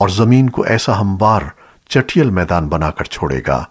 اور زمین کو ایسا ہموار چٹیل میدان بنا کر چھوڑے گا۔